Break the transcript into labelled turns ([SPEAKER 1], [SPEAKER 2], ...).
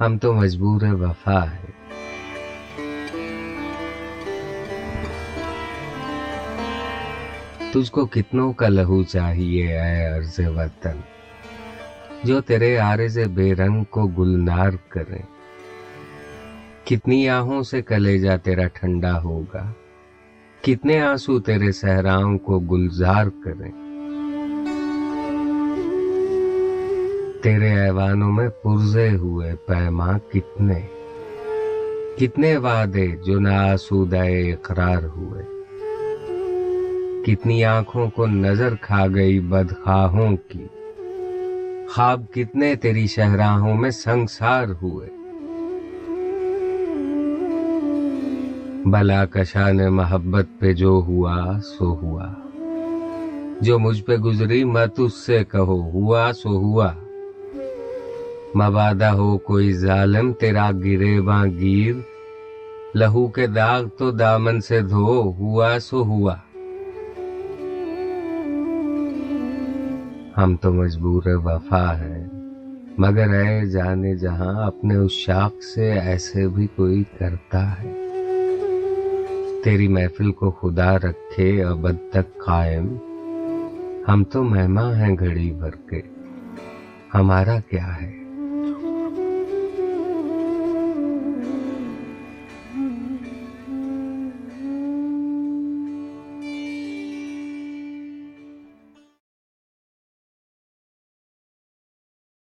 [SPEAKER 1] ہم تو مجبور وفا ہے۔ تجھ کو کتنوں کا لہو چاہیے، اے عرض وطن۔ جو تیرے آرز بے رنگ کو گلنار کریں کتنی آہوں سے کلیجا تیرا ٹھنڈا ہوگا۔ کتنے آنسو تیرے صحراؤں کو گلزار کریں تیرے ایوانوں میں پرزے ہوئے پیما کتنے؟ کتنے وعدے جو نہ آسودہ اقرار ہوئے؟ کتنی آنکھوں کو نظر کھا گئی بدخواہوں کی؟ خواب کتنے تیری شہراہوں میں سنگسار ہوئے؟ بلا کشان محبت پہ جو ہوا سو ہوا۔ جو مجھ پہ گزری مت اس سے کہو ہوا سو ہوا۔ مبادہ ہو کوئی ظالم تیرا گرے باں گیر۔ لہو کے داغ تو دامن سے دھو، ہوا سو ہوا۔ ہم تو مجبور وفا ہے مگر اے جانے جہاں، اپنے اس شاخ سے ایسے بھی کوئی کرتا ہے۔ تیری محفل کو خدا رکھے، ابد تک قائم۔ ہم تو مہماں ہیں گھڑی بھر کے۔ ہمارا کیا ہے؟